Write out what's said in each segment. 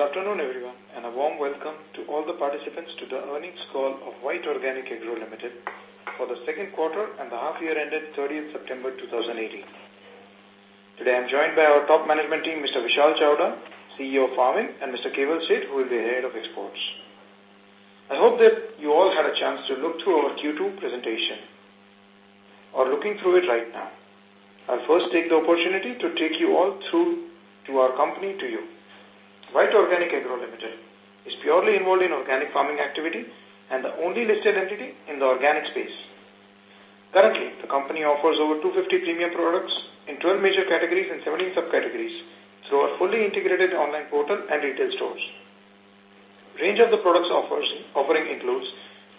Good afternoon, everyone, and a warm welcome to all the participants to the earnings call of White Organic Agro Limited for the second quarter and the half year ended 30th September 2018. Today I am joined by our top management team, Mr. Vishal Chawda, CEO of Farming, and Mr. Keval Seth, who will be head of exports. I hope that you all had a chance to look through our Q2 presentation or looking through it right now. I'll first take the opportunity to take you all through to our company to you. White Organic Agro Limited is purely involved in organic farming activity and the only listed entity in the organic space. Currently, the company offers over 250 premium products in 12 major categories and 17 subcategories through our fully integrated online portal and retail stores. Range of the products offers, offering includes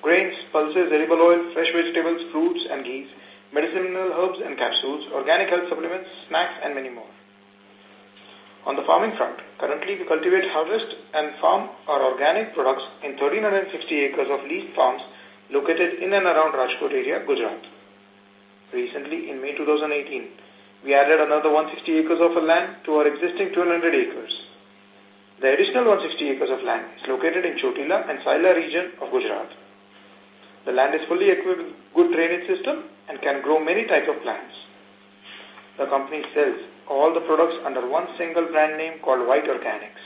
grains, pulses, edible oil, fresh vegetables, fruits and ghees, medicinal herbs and capsules, organic health supplements, snacks, and many more. On the farming front, currently we cultivate, harvest, and farm our organic products in 1,360 acres of leased farms located in and around Rajkot area, Gujarat. Recently, in May 2018, we added another 160 acres of land to our existing 1200 acres. The additional 160 acres of land is located in Chotila and Saila region of Gujarat. The land is fully equipped with good drainage system and can grow many types of plants. The company sells all the products under one single brand name called White Organics.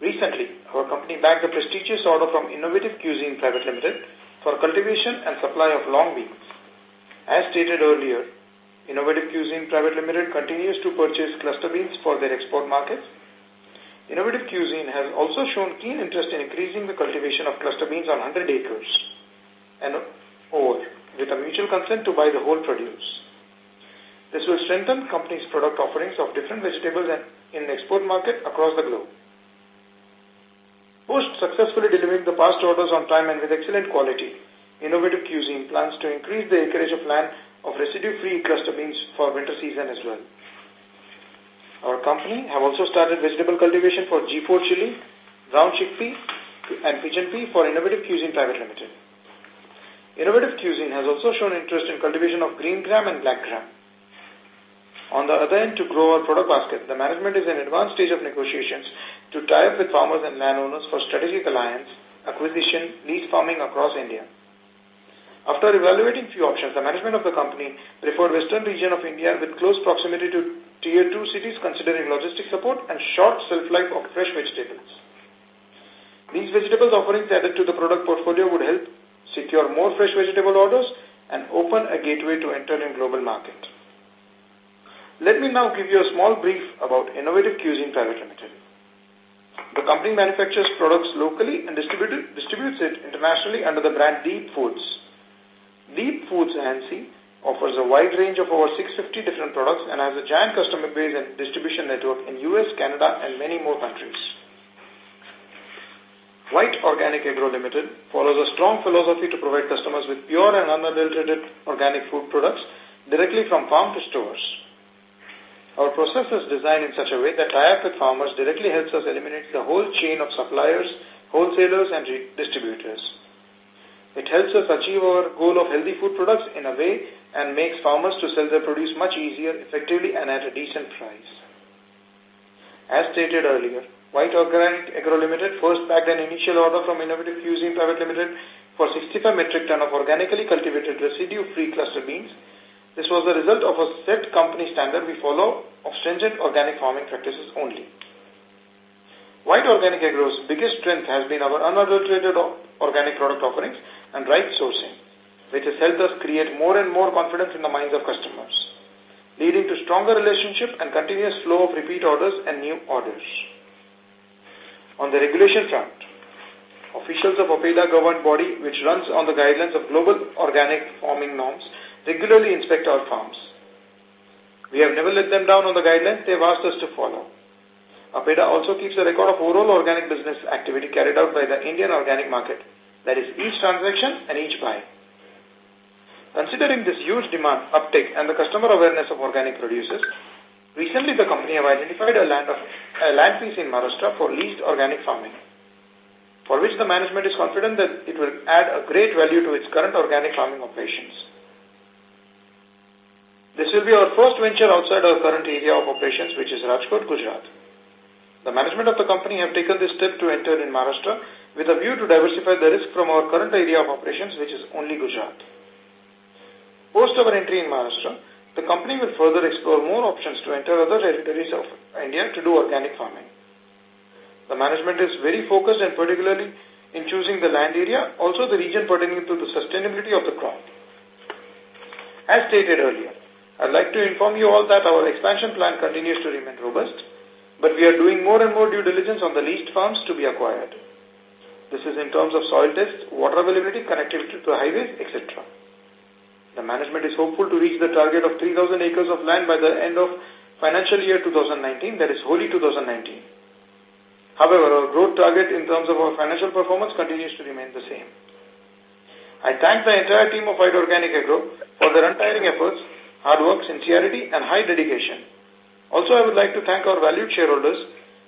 Recently, our company bagged a prestigious order from Innovative Cuisine Private Limited for cultivation and supply of long beans. As stated earlier, Innovative Cuisine Private Limited continues to purchase cluster beans for their export markets. Innovative Cuisine has also shown keen interest in increasing the cultivation of cluster beans on 100 acres and over with a mutual consent to buy the whole produce. This will strengthen company's product offerings of different vegetables in the export market across the globe. Post successfully delivering the past orders on time and with excellent quality, Innovative Cuisine plans to increase the acreage of land of residue-free cluster beans for winter season as well. Our company have also started vegetable cultivation for G4 chili, brown chickpea, and pigeon pea for Innovative Cuisine Private Limited. Innovative Cuisine has also shown interest in cultivation of green gram and black gram. On the other end, to grow our product basket, the management is in advanced stage of negotiations to tie up with farmers and landowners for strategic alliance, acquisition, lease farming across India. After evaluating few options, the management of the company preferred western region of India with close proximity to tier 2 cities considering logistic support and short shelf life of fresh vegetables. These vegetables offerings added to the product portfolio would help secure more fresh vegetable orders and open a gateway to enter in global market. Let me now give you a small brief about Innovative Cuisine Private Limited. The company manufactures products locally and distributes it internationally under the brand Deep Foods. Deep Foods ANC offers a wide range of over 650 different products and has a giant customer base and distribution network in US, Canada, and many more countries. White Organic Agro Limited follows a strong philosophy to provide customers with pure and unadulterated organic food products directly from farm to stores. Our process is designed in such a way that tie-up with farmers directly helps us eliminate the whole chain of suppliers, wholesalers, and distributors. It helps us achieve our goal of healthy food products in a way and makes farmers to sell their produce much easier, effectively, and at a decent price. As stated earlier, White Organic Agro Limited first bagged an initial order from Innovative Cuisine Private Limited for 65 metric ton of organically cultivated residue-free cluster beans. This was the result of a set company standard we follow of stringent organic farming practices only. White Organic Agro's biggest strength has been our unadulterated organic product offerings and right sourcing, which has helped us create more and more confidence in the minds of customers, leading to stronger relationship and continuous flow of repeat orders and new orders. On the regulation front, officials of APEDA government body, which runs on the guidelines of global organic farming norms, regularly inspect our farms. We have never let them down on the guidelines they have asked us to follow. APEDA also keeps a record of overall organic business activity carried out by the Indian organic market that is each transaction and each buy. Considering this huge demand uptake and the customer awareness of organic producers, recently the company have identified a land, of, a land piece in Maharashtra for leased organic farming, for which the management is confident that it will add a great value to its current organic farming operations. This will be our first venture outside our current area of operations, which is Rajkot, Gujarat. The management of the company have taken this step to enter in Maharashtra with a view to diversify the risk from our current area of operations, which is only Gujarat. Post our entry in Maharashtra, the company will further explore more options to enter other territories of India to do organic farming. The management is very focused and particularly in choosing the land area, also the region pertaining to the sustainability of the crop. As stated earlier, I'd like to inform you all that our expansion plan continues to remain robust but we are doing more and more due diligence on the leased farms to be acquired. This is in terms of soil tests, water availability, connectivity to highways, etc. The management is hopeful to reach the target of 3,000 acres of land by the end of financial year 2019, that is wholly 2019. However, our growth target in terms of our financial performance continues to remain the same. I thank the entire team of White Organic Agro for their untiring efforts, hard work, sincerity, and high dedication also, I would like to thank our valued shareholders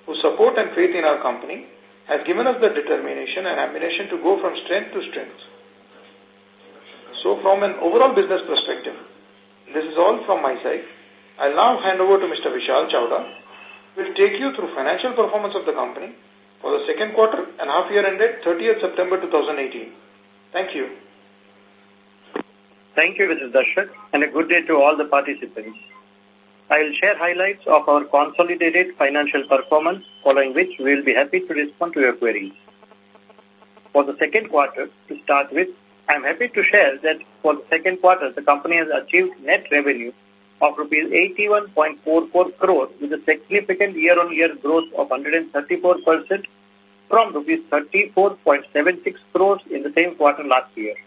whose support and faith in our company has given us the determination and ambition to go from strength to strength. So from an overall business perspective, this is all from my side. I'll now hand over to Mr. Vishal Chawda, who will take you through financial performance of the company for the second quarter and half year ended 30th September 2018. Thank you. Thank you, Mr. Darshak, and a good day to all the participants. I will share highlights of our consolidated financial performance, following which we will be happy to respond to your queries. For the second quarter, to start with, I am happy to share that for the second quarter, the company has achieved net revenue of rupees 81.44 crore with a significant year-on-year -year growth of 134% from rupees 34.76 crores in the same quarter last year.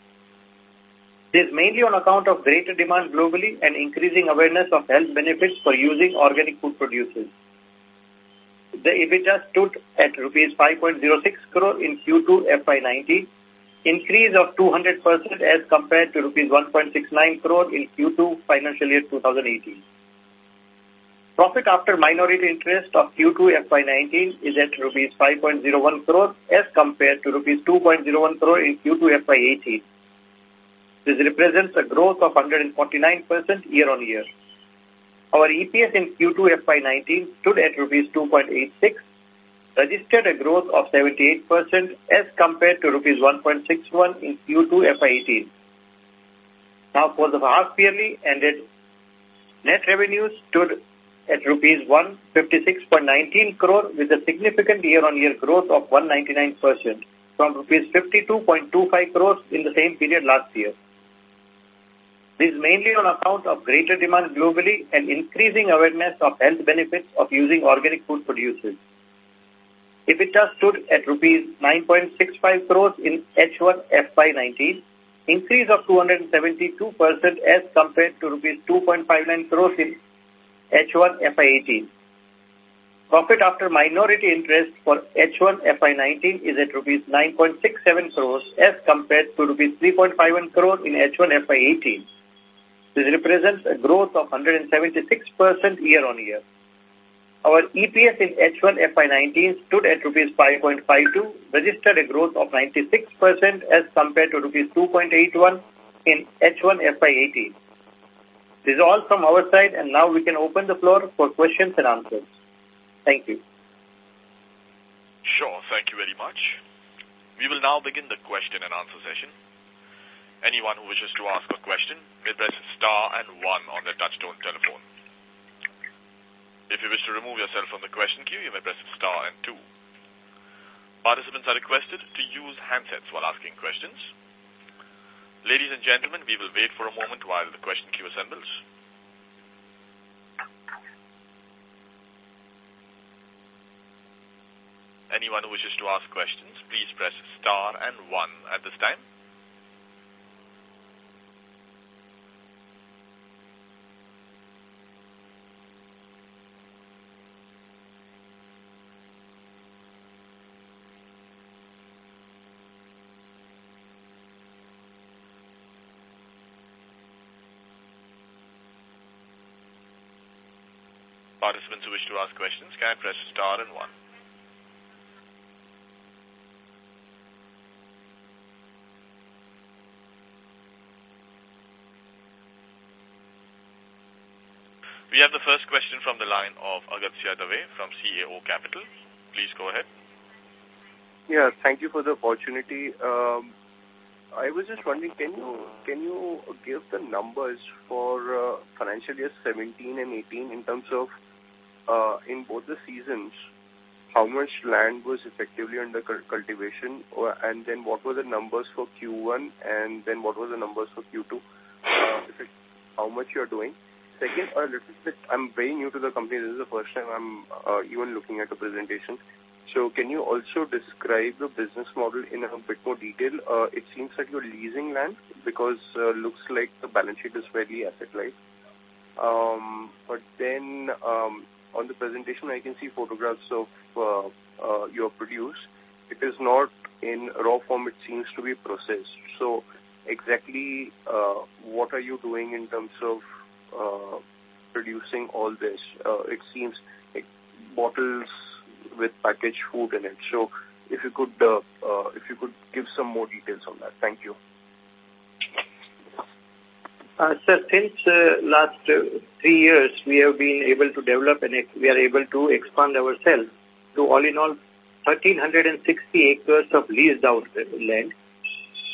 This is mainly on account of greater demand globally and increasing awareness of health benefits for using organic food producers. The EBITDA stood at rupees 5.06 crore in Q2 FY19, increase of 200% as compared to rupees 1.69 crore in Q2 financial year 2018. Profit after minority interest of Q2 FY19 is at rupees 5.01 crore as compared to rupees 2.01 crore in Q2 FY18. This represents a growth of 149% year-on-year. Our EPS in Q2 FY19 stood at rupees 2.86, registered a growth of 78% as compared to rupees 1.61 in Q2 FY18. Now for the half yearly ended, net revenues stood at rupees 156.19 crore with a significant year-on-year -year growth of 199% from rupees 52.25 crores in the same period last year. This is mainly on account of greater demand globally and increasing awareness of health benefits of using organic food producers. EBITDA stood at rupees 9.65 crores in H1 FY19, increase of 272% as compared to rupees 2.59 crores in H1 FY18. Profit after minority interest for H1 FY19 is at rupees 9.67 crores as compared to rupees 3.51 crores in H1 FY18. This represents a growth of 176% year-on-year. Our EPS in H1 FY19 stood at rupees 5.52, registered a growth of 96% as compared to rupees 2.81 in H1 FY18. This is all from our side and now we can open the floor for questions and answers. Thank you. Sure, thank you very much. We will now begin the question and answer session. Anyone who wishes to ask a question may press star and one on their touchtone telephone. If you wish to remove yourself from the question queue, you may press star and two. Participants are requested to use handsets while asking questions. Ladies and gentlemen, we will wait for a moment while the question queue assembles. Anyone who wishes to ask questions, please press star and one at this time. Participants who wish to ask questions can press star and one. We have the first question from the line of Agastya Dave from CAO Capital. Please go ahead. Yeah, thank you for the opportunity. Um, I was just wondering, can you can you give the numbers for uh, financial year 17 and 18 in terms of uh, in both the seasons, how much land was effectively under cultivation, or, and then what were the numbers for Q1, and then what were the numbers for Q2? Uh, how much you are doing? Second, a little bit, I'm very new to the company. This is the first time I'm uh, even looking at a presentation. So can you also describe the business model in a bit more detail? Uh, it seems that you're leasing land because uh, looks like the balance sheet is fairly asset-light. Um, but then um, on the presentation, I can see photographs of uh, uh, your produce. It is not in raw form. It seems to be processed. So exactly uh, what are you doing in terms of uh, producing all this? Uh, it seems like bottles with packaged food in it. So if you could uh, uh, if you could give some more details on that. Thank you. Uh, sir, since uh, last uh, three years, we have been able to develop and we are able to expand ourselves to all in all 1,360 acres of leased out land.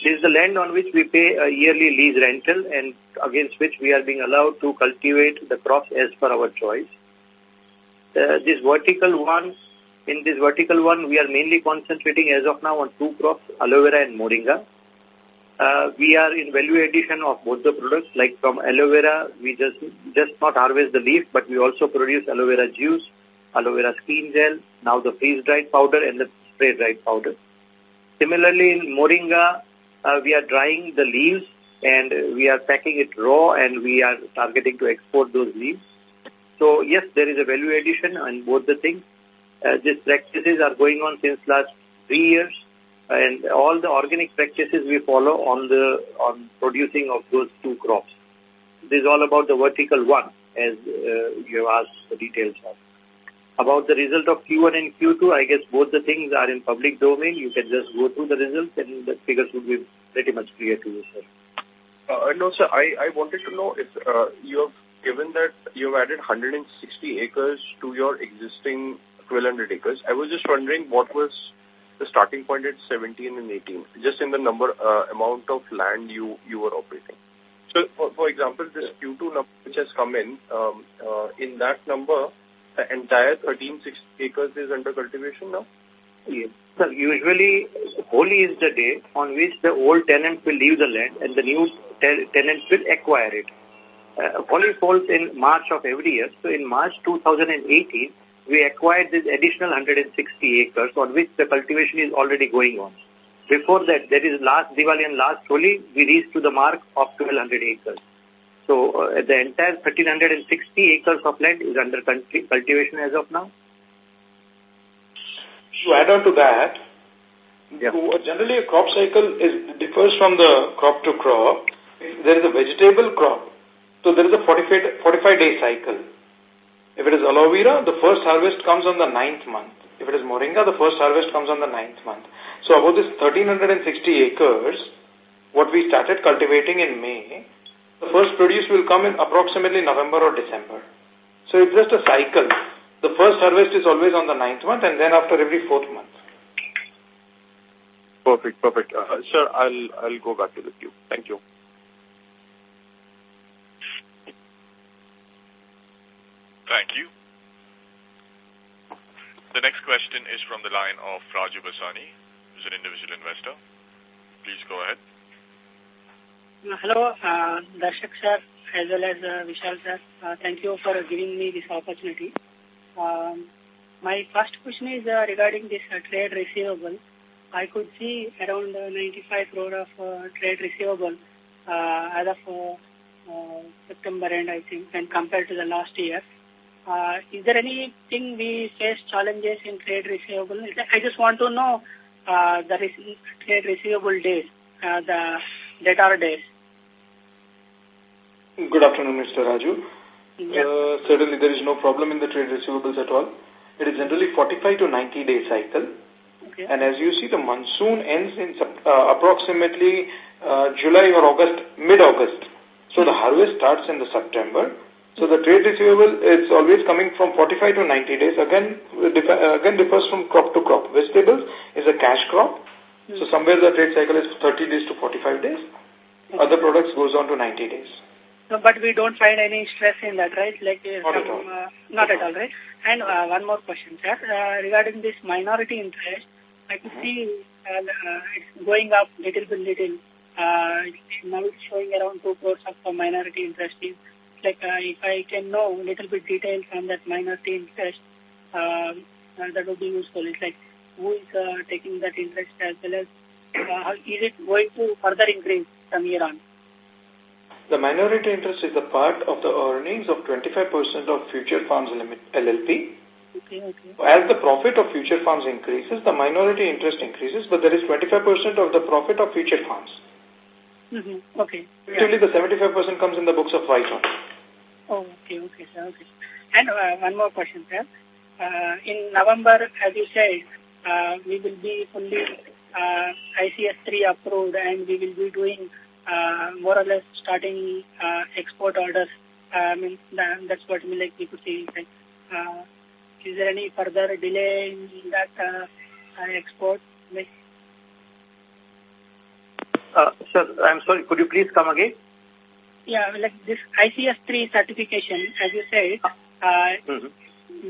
This is the land on which we pay a yearly lease rental and against which we are being allowed to cultivate the crops as per our choice. Uh, this vertical one in this vertical one, we are mainly concentrating as of now on two crops, aloe vera and moringa. Uh, we are in value addition of both the products. Like from aloe vera, we just just not harvest the leaf, but we also produce aloe vera juice, aloe vera skin gel, now the freeze-dried powder and the spray-dried powder. Similarly, in moringa, uh, we are drying the leaves and we are packing it raw and we are targeting to export those leaves. So yes, there is a value addition on both the things. Uh, these practices are going on since last three years, and all the organic practices we follow on the on producing of those two crops. This is all about the vertical one, as uh, you have asked the details of. About the result of Q1 and Q2, I guess both the things are in public domain. You can just go through the results and the figures would be pretty much clear to you, sir. Uh, no, sir, I, I wanted to know if uh, you have given that you have added 160 acres to your existing 1,200 acres. I was just wondering what was the starting point at 17 and 18, just in the number uh, amount of land you you were operating. So, for, for example, this Q2 number which has come in, um, uh, in that number, the entire 1360 acres is under cultivation now? Yes. So usually, Holi is the day on which the old tenant will leave the land and the new te tenant will acquire it. Uh, Holi falls in March of every year. So in March 2018, we acquired this additional 160 acres on which the cultivation is already going on. Before that, that is last Diwali and last Holi, we reached to the mark of 1200 acres. So uh, the entire 1360 acres of land is under cultivation as of now. To add on to that, yeah. generally a crop cycle is differs from the crop to crop. There is a vegetable crop, so there is a 45, 45 day cycle. If it is aloe vera, the first harvest comes on the ninth month. If it is moringa, the first harvest comes on the ninth month. So about this 1360 acres, what we started cultivating in May, the first produce will come in approximately November or December. So it's just a cycle. The first harvest is always on the ninth month and then after every fourth month. Perfect, perfect. Uh, sir, I'll, I'll go back to the queue. Thank you. Thank you. The next question is from the line of Raju Basani, who's an individual investor. Please go ahead. Hello, uh, Darshak sir, as well as uh, Vishal sir. Uh, thank you for giving me this opportunity. Um, my first question is uh, regarding this uh, trade receivable. I could see around uh, 95 crore of uh, trade receivable uh, as of uh, uh, September end, I think, and compared to the last year. Uh, is there anything we face challenges in trade receivable? I just want to know uh, the trade receivable days, uh, the debtor days. Good afternoon, Mr. Raju. Uh, certainly there is no problem in the trade receivables at all. It is generally 45 to 90 day cycle. Okay. And as you see, the monsoon ends in uh, approximately uh, July or August, mid-August. So the harvest starts in the September So the trade receivable, is always coming from 45 to 90 days. Again, again differs from crop to crop. Vegetables is a cash crop. Mm. So somewhere the trade cycle is 30 days to 45 days. Okay. Other products goes on to 90 days. So, but we don't find any stress in that, right? Like uh, not, at, all. Uh, not at all, right? And uh, one more question, sir. Uh, regarding this minority interest, I can mm-hmm. see uh, uh, it's going up little by little. Uh, now it's showing around 2 crores of minority interest. Like uh, if I can know a little bit details on that minority interest, uh, uh, that would be useful. It's like who is uh, taking that interest as well as uh, is it going to further increase from here on? The minority interest is a part of the earnings of 25% of Future Farms LLP. Okay, okay. As the profit of Future Farms increases, the minority interest increases, but there is 25% of the profit of Future Farms. Mm -hmm. Okay. Actually, yeah. the 75% comes in the books of White Oh, okay, okay, sir, okay. And uh, one more question, sir. Uh, in November, as you said, uh, we will be fully uh, ICS3 approved and we will be doing uh, more or less starting uh, export orders. Uh, I mean, that, that's what we like we could see. Uh, is there any further delay in that uh, uh, export? Uh, sir, I'm sorry, could you please come again? Yeah, like this ICS3 certification, as you said, uh, mm -hmm.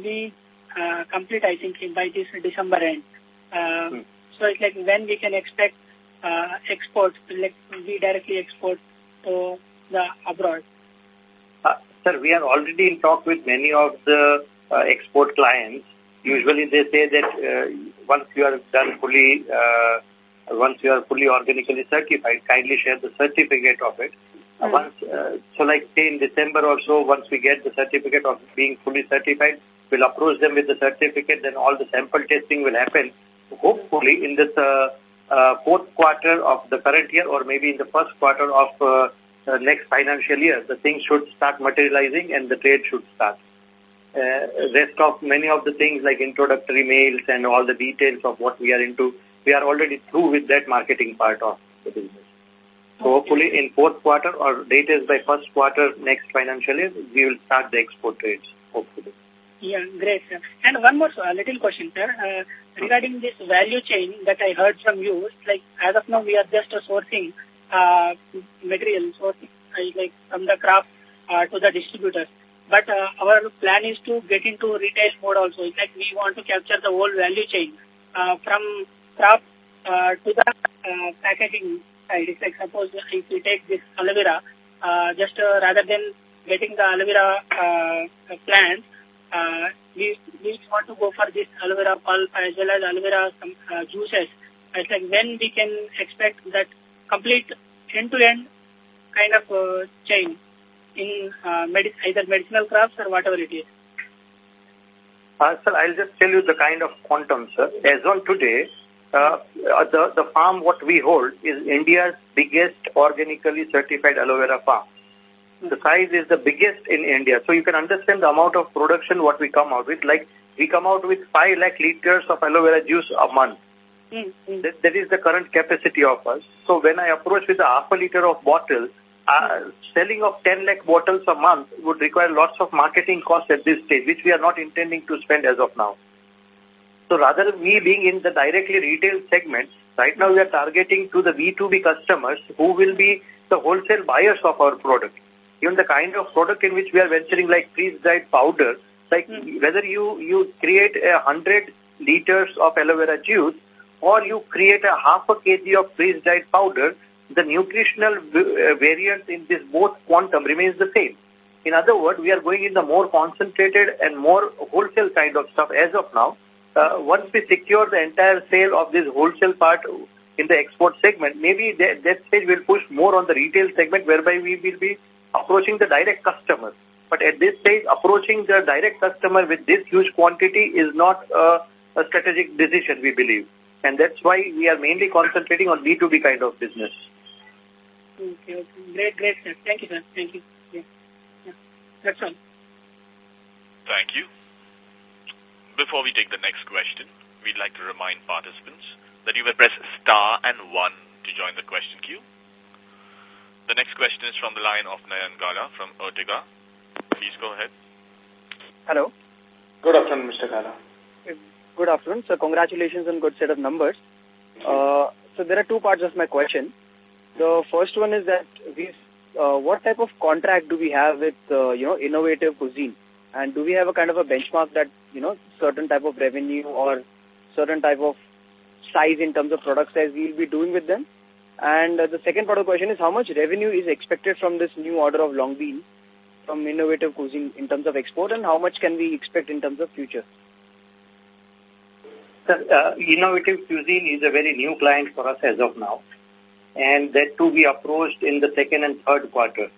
we uh, complete, I think, by this December end. Uh, mm. So it's like when we can expect uh, export, like we directly export to the abroad? Uh, sir, we are already in talk with many of the uh, export clients. Usually they say that uh, once you are done fully, uh, once you are fully organically certified, kindly share the certificate of it. Mm. Once, uh, so like say in December or so, once we get the certificate of being fully certified, we'll approach them with the certificate, then all the sample testing will happen. Hopefully in this uh, uh, fourth quarter of the current year or maybe in the first quarter of uh, uh, next financial year, the things should start materializing and the trade should start. Uh, rest of many of the things like introductory mails and all the details of what we are into, we are already through with that marketing part of the business. So hopefully in fourth quarter or latest by first quarter next financial year, we will start the export trades, hopefully. Yeah, great, sir. And one more uh, little question, sir. Uh, regarding this value chain that I heard from you, like as of now we are just uh, sourcing uh, material, sourcing like from the craft uh, to the distributors. But uh, our plan is to get into retail mode also. It's like we want to capture the whole value chain uh, from craft uh, to the uh, packaging side. It's suppose if we take this aloe vera, uh, just uh, rather than getting the aloe vera uh, plant, uh, we, we want to go for this aloe vera pulp as well as aloe vera some, uh, juices. I think when we can expect that complete end-to-end -end kind of uh, chain in uh, either medicinal crops or whatever it is. Uh, sir, I'll just tell you the kind of quantum, sir. As on today, uh, the, the farm what we hold is India's biggest organically certified aloe vera farm. The size is the biggest in India. So you can understand the amount of production what we come out with. Like we come out with 5 lakh liters of aloe vera juice a month. Mm -hmm. that, that is the current capacity of us. So when I approach with a half a liter of bottle, uh, selling of 10 lakh bottles a month would require lots of marketing costs at this stage, which we are not intending to spend as of now. So rather we being in the directly retail segment, right now we are targeting to the B2B customers who will be the wholesale buyers of our product even the kind of product in which we are venturing like freeze-dried powder, like mm. whether you, you create a hundred liters of aloe vera juice or you create a half a kg of freeze-dried powder, the nutritional uh, variance in this both quantum remains the same. In other words, we are going in the more concentrated and more wholesale kind of stuff as of now. Uh, once we secure the entire sale of this wholesale part in the export segment, maybe that, that stage will push more on the retail segment whereby we will be approaching the direct customer. But at this stage, approaching the direct customer with this huge quantity is not a, a strategic decision, we believe. And that's why we are mainly concentrating on B2B kind of business. Okay, okay. Great, great, sir. Thank you, sir. Thank you. Yeah. yeah. That's all. Thank you. Before we take the next question, we'd like to remind participants that you may press star and one to join the question queue. The next question is from the line of Nayan Gala from Ertiga. Please go ahead. Hello. Good afternoon, Mr. Kala. Good afternoon. So congratulations on good set of numbers. Uh, so there are two parts of my question. The first one is that we, uh, what type of contract do we have with, uh, you know, innovative cuisine? And do we have a kind of a benchmark that, you know, certain type of revenue or certain type of size in terms of product size we'll be doing with them? And uh, the second part of the question is how much revenue is expected from this new order of long bean from innovative cuisine in terms of export and how much can we expect in terms of future? Uh, innovative cuisine is a very new client for us as of now. And that too we approached in the second and third quarter.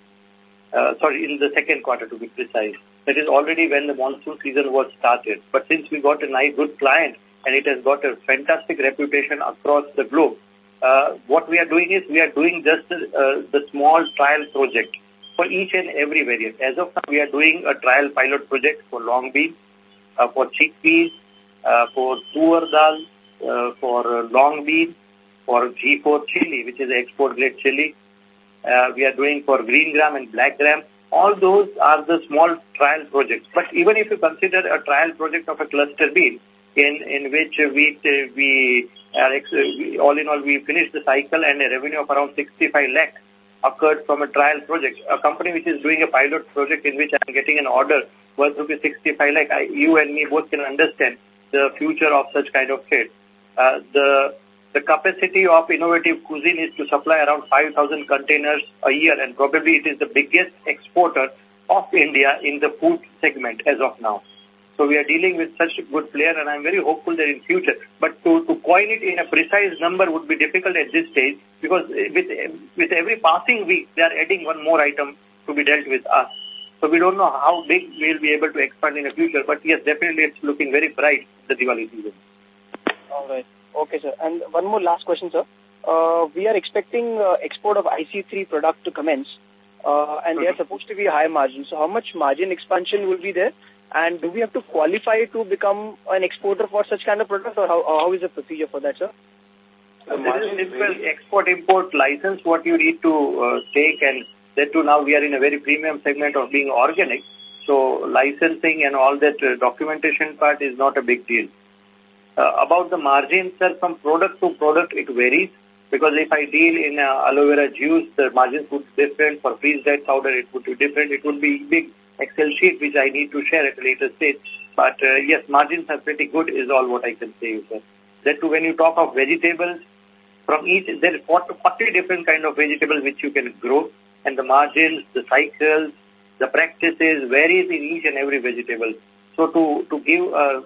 Uh, sorry, in the second quarter to be precise. That is already when the monsoon season was started. But since we got a nice good client and it has got a fantastic reputation across the globe, uh, what we are doing is we are doing just uh, the small trial project for each and every variant. As of now, we are doing a trial pilot project for long bean, uh, for chickpeas, uh, for tuar dal, uh, for long bean, for G4 chili, which is export grade chili. Uh, we are doing for green gram and black gram. All those are the small trial projects. But even if you consider a trial project of a cluster bean, in in which we we are all in all we finished the cycle and a revenue of around 65 lakh occurred from a trial project. A company which is doing a pilot project in which I am getting an order worth rupees 65 lakh. I, you and me both can understand the future of such kind of trade. Uh, the the capacity of innovative cuisine is to supply around 5,000 containers a year and probably it is the biggest exporter of India in the food segment as of now. So we are dealing with such a good player and I'm very hopeful that in future. But to, to coin it in a precise number would be difficult at this stage because eh, with, eh, with every passing week they are adding one more item to be dealt with us. So we don't know how big we'll be able to expand in the future. But yes, definitely it's looking very bright, the Diwali season. All right. Okay, sir. And one more last question, sir. Uh, we are expecting uh, export of IC3 product to commence, uh, and they are supposed to be high margin. So how much margin expansion will be there? And do we have to qualify to become an exporter for such kind of product, or how, how is the procedure for that, sir? The margin export-import license, what you need to uh, take, and that too now we are in a very premium segment of being organic. So licensing and all that uh, documentation part is not a big deal. Uh, about the margins, sir, from product to product, it varies. Because if I deal in uh, aloe vera juice, the margins would be different. For freeze-dried powder, it would be different. It would be big Excel sheet, which I need to share at a later stage. But uh, yes, margins are pretty good is all what I can say, sir. That too, when you talk of vegetables, from each, there are 40 different kind of vegetables which you can grow. And the margins, the cycles, the practices varies in each and every vegetable. So to, to give a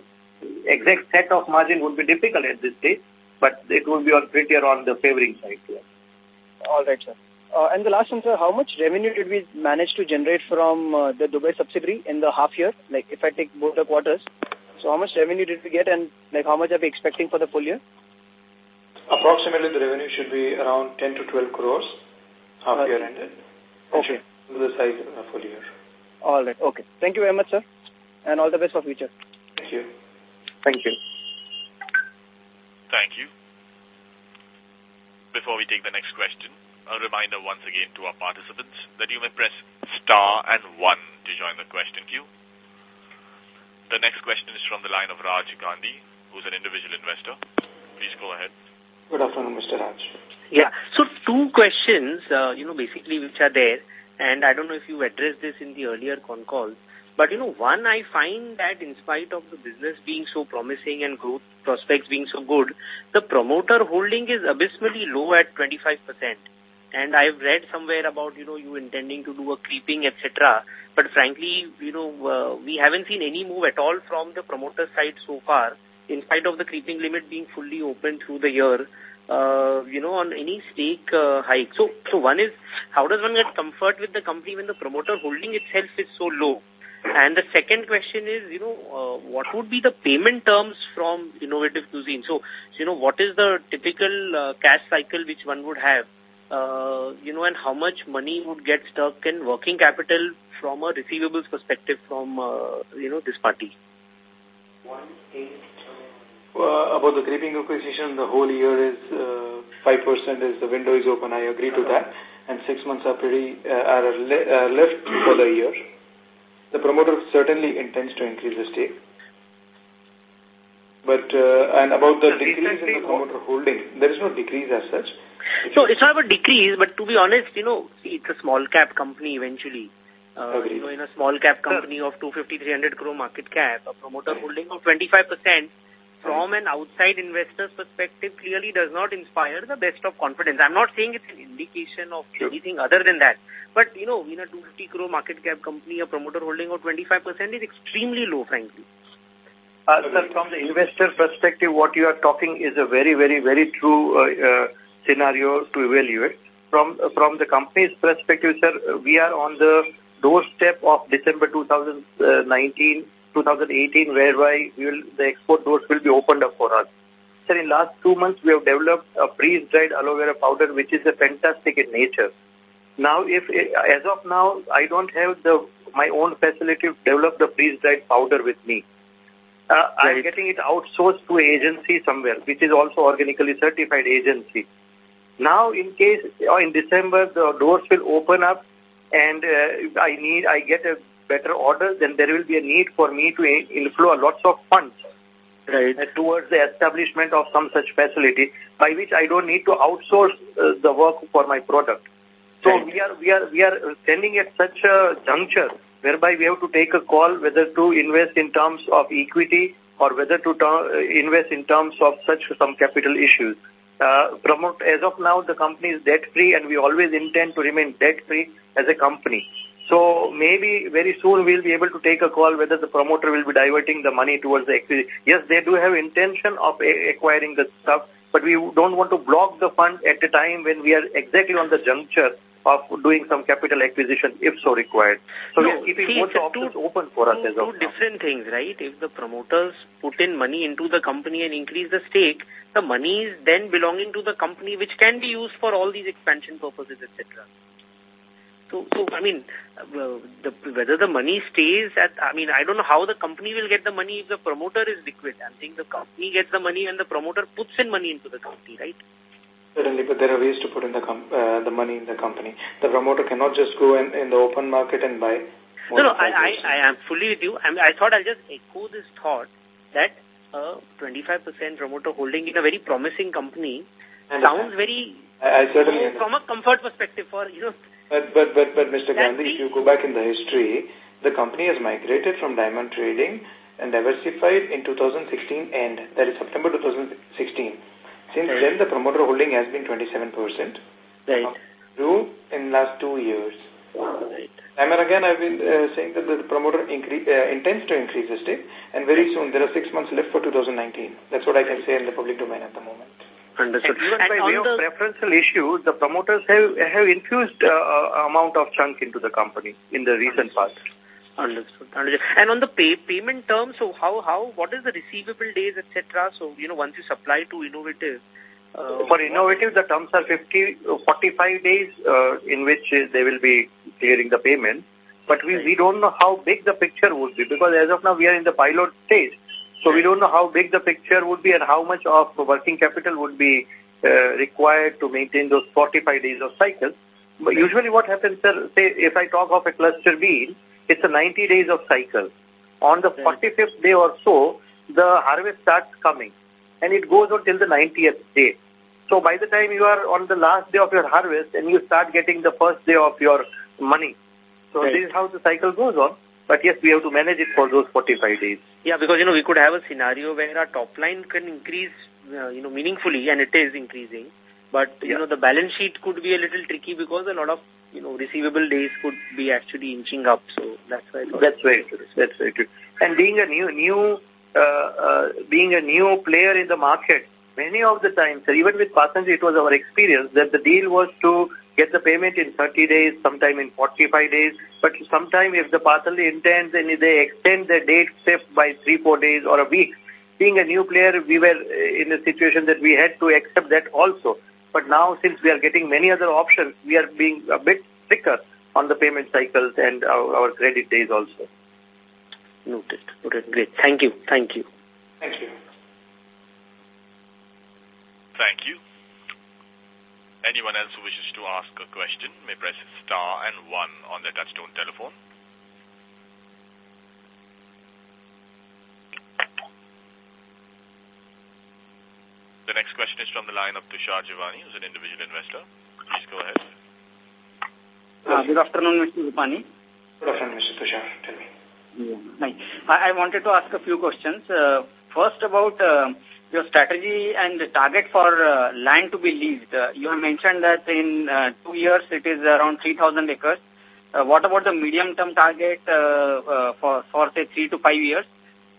exact set of margin would be difficult at this stage, but it will be on prettier on the favoring side. Yeah. All right, sir. Uh, and the last one, sir, how much revenue did we manage to generate from uh, the Dubai subsidiary in the half year? Like, if I take both the quarters, so how much revenue did we get and like how much are we expecting for the full year? Approximately the revenue should be around 10 to 12 crores half year ended. Okay. The size of full year. All right. Okay. Thank you very much, sir. And all the best for future. Thank you. Thank you. Thank you. Before we take the next question, a reminder once again to our participants that you may press star and one to join the question queue. The next question is from the line of Raj Gandhi, who's an individual investor. Please go ahead. Good afternoon, Mr. Raj. Yeah. So two questions, uh, you know, basically which are there, and I don't know if you addressed this in the earlier con calls, but you know, one, I find that in spite of the business being so promising and growth prospects being so good, the promoter holding is abysmally low at 25%. And I've read somewhere about, you know, you intending to do a creeping, etc. But frankly, you know, uh, we haven't seen any move at all from the promoter side so far in spite of the creeping limit being fully open through the year, uh, you know, on any stake uh, hike. So, so one is, how does one get comfort with the company when the promoter holding itself is so low? And the second question is, you know, uh, what would be the payment terms from Innovative Cuisine? So, you know, what is the typical uh, cash cycle which one would have? Uh, you know, and how much money would get stuck in working capital from a receivables perspective from, uh, you know, this party? Uh, about the creeping acquisition, the whole year is uh, 5% is the window is open. I agree to that. And six months are pretty uh, are le uh, left for the year. The promoter certainly intends to increase the stake. But, uh, and about the decrease in the promoter holding, there is no decrease as such. So it's not about decrease, but to be honest, you know, see, it's a small cap company eventually. Uh, you know, in a small cap company of 250, 300 crore market cap, a promoter holding of 25% from an outside investor's perspective clearly does not inspire the best of confidence. I'm not saying it's an indication of sure. anything other than that. But, you know, in a 250 crore market cap company, a promoter holding of 25% is extremely low, frankly. Uh, sir, from the investor perspective, what you are talking is a very, very, very true uh, uh, scenario to evaluate. From uh, from the company's perspective, sir, we are on the doorstep of December 2019, 2018, whereby will, the export doors will be opened up for us. Sir, in last two months, we have developed a freeze-dried aloe vera powder, which is a fantastic in nature. Now, if as of now, I don't have the my own facility to develop the freeze-dried powder with me. Uh, right. I'm getting it outsourced to an agency somewhere, which is also organically certified agency. Now, in case uh, in December the doors will open up, and uh, I need I get a better order, then there will be a need for me to inflow lots of funds right. Towards the establishment of some such facility, by which I don't need to outsource uh, the work for my product. So right. we are we are we are standing at such a juncture whereby we have to take a call whether to invest in terms of equity or whether to uh, invest in terms of such some capital issues. Uh, promote as of now the company is debt free and we always intend to remain debt free as a company. So maybe very soon we'll be able to take a call whether the promoter will be diverting the money towards the equity. Yes, they do have intention of acquiring the stuff, but we don't want to block the fund at a time when we are exactly on the juncture of doing some capital acquisition if so required. So no, we are keeping see, both options two, open for us two, as of Two different things, right? If the promoters put in money into the company and increase the stake, the money is then belonging to the company which can be used for all these expansion purposes, etc. So, so I mean, uh, the, whether the money stays at, I mean, I don't know how the company will get the money if the promoter is liquid. I'm saying the company gets the money and the promoter puts in money into the company, right? Certainly, but there are ways to put in the uh, the money in the company. The promoter cannot just go in, in the open market and buy. No, no, I, I, I am fully with you. I, I thought I'll just echo this thought that a 25% promoter holding in a very promising company sounds very, I, I certainly from a comfort perspective for, you know. But, but, but, but Mr. Gandhi, if you go back in the history, the company has migrated from diamond trading and diversified in 2016 end, that is September 2016. Since right. then, the promoter holding has been 27%. Right. Grew in last two years. Right. Time and again, I've been uh, saying that the promoter increase, uh, intends to increase the stake, and very soon, there are six months left for 2019. That's what I can say in the public domain at the moment. Understood. Even and by way of preferential issue, the promoters have have infused uh, amount of chunk into the company in the recent past. Understood. Understood. And on the pay, payment terms, so how, how, what is the receivable days, etc.? So, you know, once you supply to Innovative, uh, For Innovative, the terms are 50, 45 days uh, in which they will be clearing the payment. But we, right. we don't know how big the picture would be because as of now we are in the pilot stage. So we don't know how big the picture would be and how much of working capital would be uh, required to maintain those 45 days of cycle. But usually what happens, sir, say if I talk of a cluster bean, it's a 90 days of cycle. On the 45th day or so, the harvest starts coming and it goes on till the 90th day. So by the time you are on the last day of your harvest and you start getting the first day of your money. So right. this is how the cycle goes on. But yes, we have to manage it for those 45 days. Yeah, because, you know, we could have a scenario where our top line can increase, uh, you know, meaningfully and it is increasing. But, yeah. you know, the balance sheet could be a little tricky because a lot of you know, receivable days could be actually inching up. So that's why. That's very true. That's very true. And being a new, new, uh, uh, being a new player in the market, many of the times, even with Patanjali, it was our experience that the deal was to get the payment in 30 days, sometime in 45 days. But sometime if the Patanjali intends and they extend the date step by three, four days or a week, being a new player, we were eh, in a situation that we had to accept that also. But now, since we are getting many other options, we are being a bit stricter on the payment cycles and our, our credit days also. Noted. Noted. Great. Thank you. Thank you. Thank you. Thank you. Anyone else who wishes to ask a question may press star and one on their touchtone telephone. The next question is from the line of Tushar Jivani, who's an individual investor. Please go ahead. Uh, good afternoon, Mr. Jivani. Good afternoon, Mr. Tushar. Tell me. Yeah. Hi. I, I wanted to ask a few questions. Uh, first about uh, your strategy and the target for uh, land to be leased. Uh, you have mentioned that in two years it is around 3,000 acres. What about the medium-term target uh, uh, for, for say three to five years?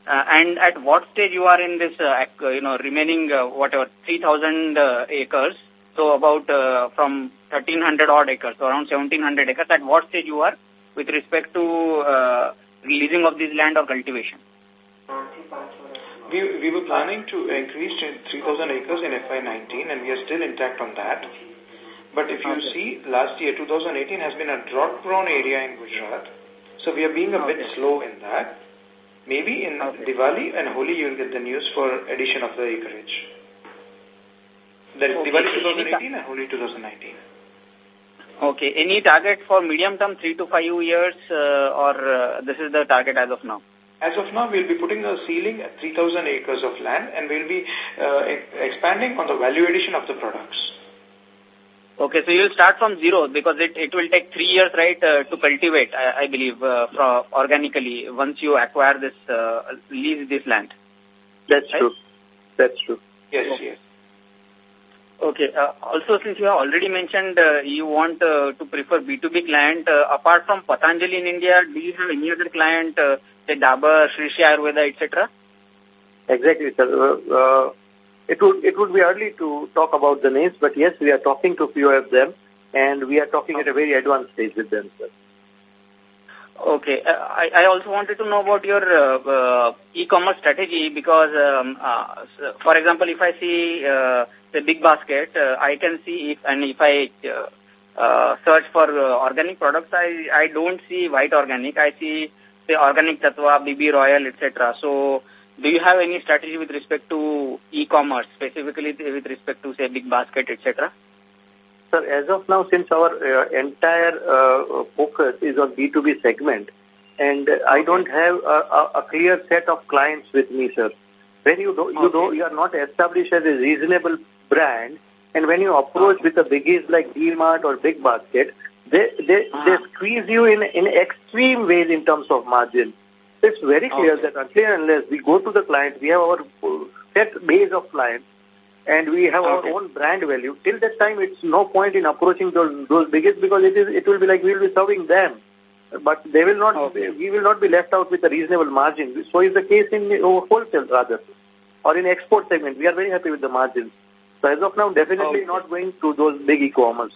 Uh, and at what stage you are in this, you know, remaining whatever 3,000 uh, acres? So about from 1,300 odd acres, so around 1,700 acres. At what stage you are with respect to leasing of this land or cultivation? We, we were planning to increase 3,000 acres in FY19 and we are still intact on that. But if you okay. see, last year, 2018 has been a drought-prone area in Gujarat. So we are being a okay. bit slow in that. Maybe in okay. Diwali and Holi you will get the news for addition of the acreage. That is. Diwali 2018 and Holi 2019. Okay. Any target for medium term, three to five years, uh, or uh, this is the target as of now? As of now, we'll be putting a ceiling at 3,000 acres of land and we'll be uh, expanding on the value addition of the products. Okay, so you'll start from zero because it, it will take three years, right, uh, to cultivate, I, I believe, uh, from organically once you acquire this, uh, lease this land. That's right? true. That's true. Yes, okay. yes. Okay. Uh, also, since you have already mentioned uh, you want uh, to prefer B2B client, uh, apart from Patanjali in India, do you have any other client uh, say Dabur, Sri Sri Ayurveda, etc.? Exactly, sir. Uh, uh, it would it would be early to talk about the names, but yes, we are talking to few of them, and we are talking at a very advanced stage with them, sir. Okay. Uh, I, I also wanted to know about your uh, uh, e-commerce strategy because, um, uh, for example, if I see uh, the big basket, uh, I can see if, and if I uh, uh, search for uh, organic products, I, I don't see white organic. I see say organic Tattva, BB Royal, etc. So, do you have any strategy with respect to e-commerce, specifically with respect to say big basket, etc.? Sir, as of now, since our uh, entire uh, focus is on B2B segment, and I don't have a, a, clear set of clients with me, sir. When you do, you okay. do, you are not established as a reasonable brand, and when you approach with the biggies like D-Mart or Big Basket, they, they, uh-huh. they squeeze you in, in extreme ways in terms of margin. It's very clear okay. that until unless we go to the client, we have our set base of clients, and we have okay. our own brand value. Till that time, it's no point in approaching those those biggest because it is it will be like we will be serving them, but they will not. Okay. We will not be left out with a reasonable margin. So is the case in wholesale rather, or in export segment. We are very happy with the margins. So as of now, definitely okay. not going to those big e-commerce.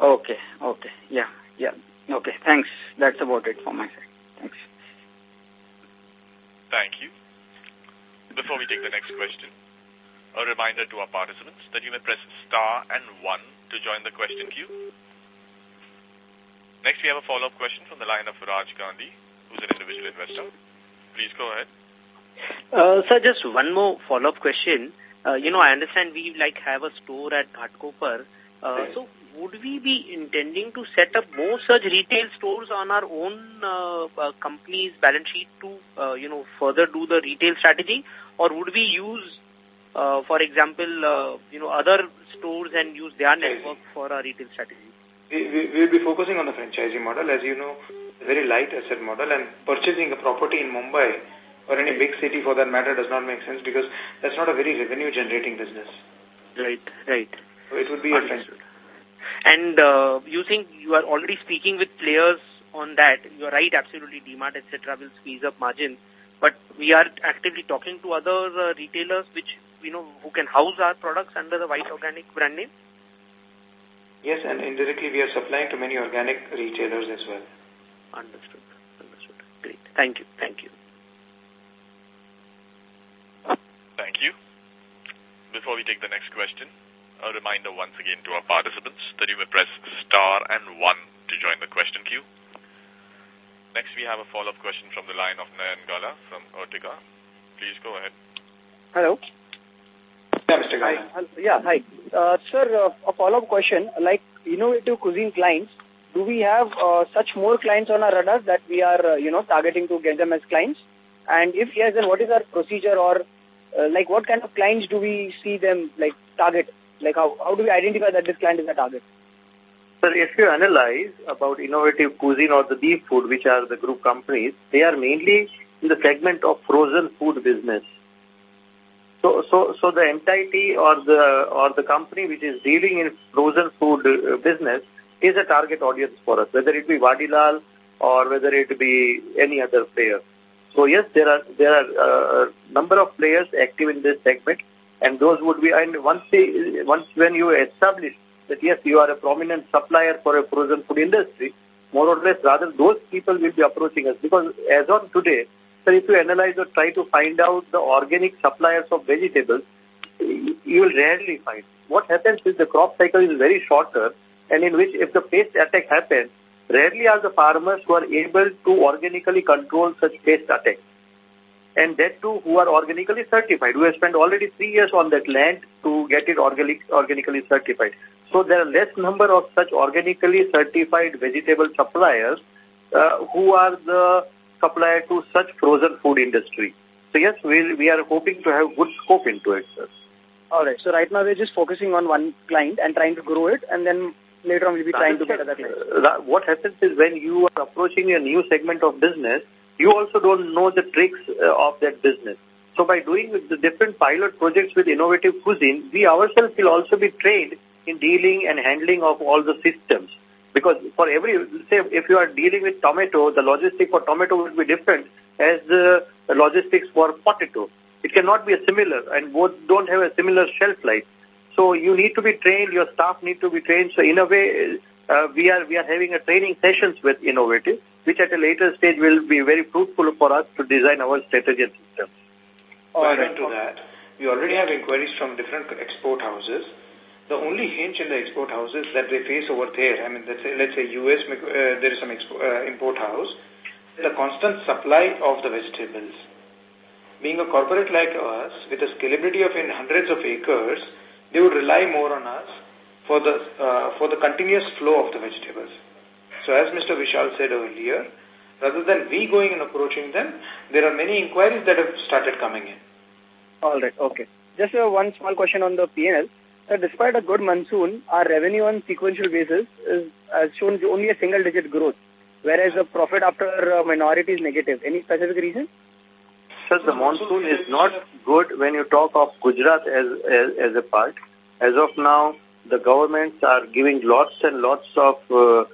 Okay, okay, yeah, yeah, okay, thanks. That's about it for my side. Thanks. Thank you. Before we take the next question, a reminder to our participants that you may press star and one to join the question queue. Next, we have a follow-up question from the line of Raj Gandhi, who's an individual investor. Please go ahead. Uh, sir, just one more follow-up question. Uh, you know, I understand we like have a store at Ghatkopar. Uh, so would we be intending to set up more such retail stores on our own uh, uh, company's balance sheet to, uh, you know, further do the retail strategy? Or would we use, uh, for example, uh, you know, other stores and use their network for our retail strategy? We, we will be focusing on the franchising model. As you know, very light asset model and purchasing a property in Mumbai or any big city for that matter does not make sense because that's not a very revenue generating business. Right, right. So it would be Understood. and uh, you think you are already speaking with players on that. You are right, absolutely, DMart, etc. will squeeze up margin. But we are actively talking to other uh, retailers which, you know, who can house our products under the White Organic brand name? Yes, and indirectly we are supplying to many organic retailers as well. Understood. Understood. Great. Thank you. Thank you. Thank you. Before we take the next question, a reminder once again to our participants that you may press star and one to join the question queue. Next, we have a follow-up question from the line of Nayan Gala from Ertiga. Please go ahead. Hello. Yeah, Mr. Gala. Hi. Yeah, hi. Uh, sir, uh, a follow-up question. Like innovative cuisine clients, do we have uh, such more clients on our radar that we are, uh, you know, targeting to get them as clients? And if yes, then what is our procedure or uh, like what kind of clients do we see them like target? Like how, how do we identify that this client is a target? Sir, if you analyze about innovative cuisine or the deep food, which are the group companies, they are mainly in the segment of frozen food business. So, so, so the entity or the or the company which is dealing in frozen food uh, business is a target audience for us, whether it be Vadilal or whether it be any other player. So yes, there are there are a uh, number of players active in this segment, and those would be and once they once when you establish that yes, you are a prominent supplier for a frozen food industry, more or less rather those people will be approaching us because as on today, so if you analyze or try to find out the organic suppliers of vegetables, you will rarely find. What happens is the crop cycle is very shorter and in which if the pest attack happens, rarely are the farmers who are able to organically control such pest attacks. And that too who are organically certified, who have spent already three years on that land to get it organic, organically certified. So there are less number of such organically certified vegetable suppliers uh, who are the supplier to such frozen food industry. So yes, we, we are hoping to have good scope into it, sir. All right. So right now we're just focusing on one client and trying to grow it, and then later on we'll be trying to get. Uh, what happens is when you are approaching a new segment of business, you also don't know the tricks uh, of that business. So by doing the different pilot projects with innovative cuisine, we ourselves will also be trained in dealing and handling of all the systems. Because for every, say, if you are dealing with tomato, the logistic for tomato will be different as the logistics for potato. It cannot be a similar, and both don't have a similar shelf life. So you need to be trained, your staff need to be trained. So in a way, uh, we are we are having a training sessions with Innovative, which at a later stage will be very fruitful for us to design our strategy and systems. To add to that, we already have inquiries from different export houses the only hinge in the export houses that they face over there, I mean, let's say, let's say US, uh, there is some uh, import house, the constant supply of the vegetables. Being a corporate like us, with a scalability of in hundreds of acres, they would rely more on us for the, uh, for the continuous flow of the vegetables. So as Mr. Vishal said earlier, rather than we going and approaching them, there are many inquiries that have started coming in. All right, okay. Just uh, one small question on the PNL despite a good monsoon, our revenue on sequential basis is has shown only a single digit growth, whereas the profit after uh, minority is negative. Any specific reason? Sir, the monsoon is not good when you talk of Gujarat as, as, as a part. As of now, the governments are giving lots and lots of uh,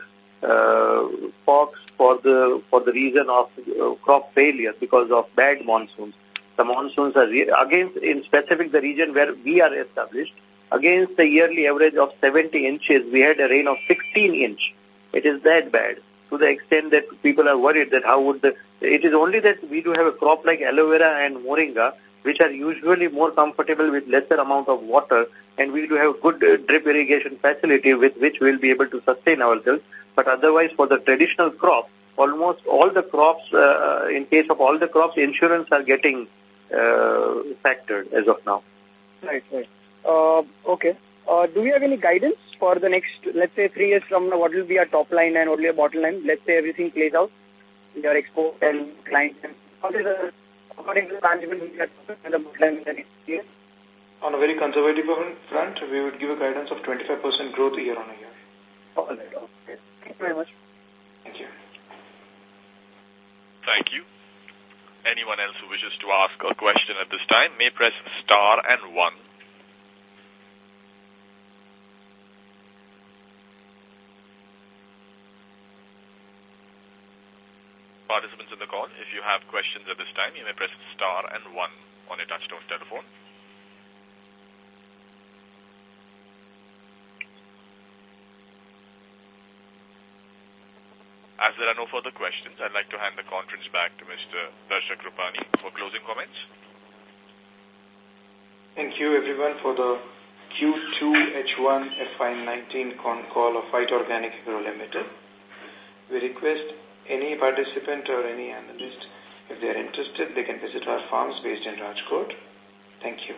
uh, for the for the reason of uh, crop failure because of bad monsoons. The monsoons are against in specific the region where we are established against the yearly average of 70 inches, we had a rain of 16 inch. It is that bad to the extent that people are worried that how would the, it is only that we do have a crop like aloe vera and moringa, which are usually more comfortable with lesser amount of water, and we do have good uh, drip irrigation facility with which we'll be able to sustain ourselves. But otherwise, for the traditional crop, almost all the crops, uh, in case of all the crops, insurance are getting uh, factored as of now. Right, right. Uh, okay. Uh, do we have any guidance for the next, let's say, three years from now, what will be our top line and what will be our bottom line? Let's say everything plays out, your export and clients. And what is the, according to the management, we the bottom line in the next year? On a very conservative front, we would give a guidance of 25% growth year on year. All right. Okay. Thank you very much. Thank you. Thank you. Anyone else who wishes to ask a question at this time may press star and one. Participants in the call, if you have questions at this time, you may press star and one on your touchtone telephone. As there are no further questions, I'd like to hand the conference back to Mr. Darshak Rupani for closing comments. Thank you everyone for the Q2 H1 FY19 con call of White Organic Agro Limited. We request any participant or any analyst, if they are interested, they can visit our farms based in Rajkot. Thank you.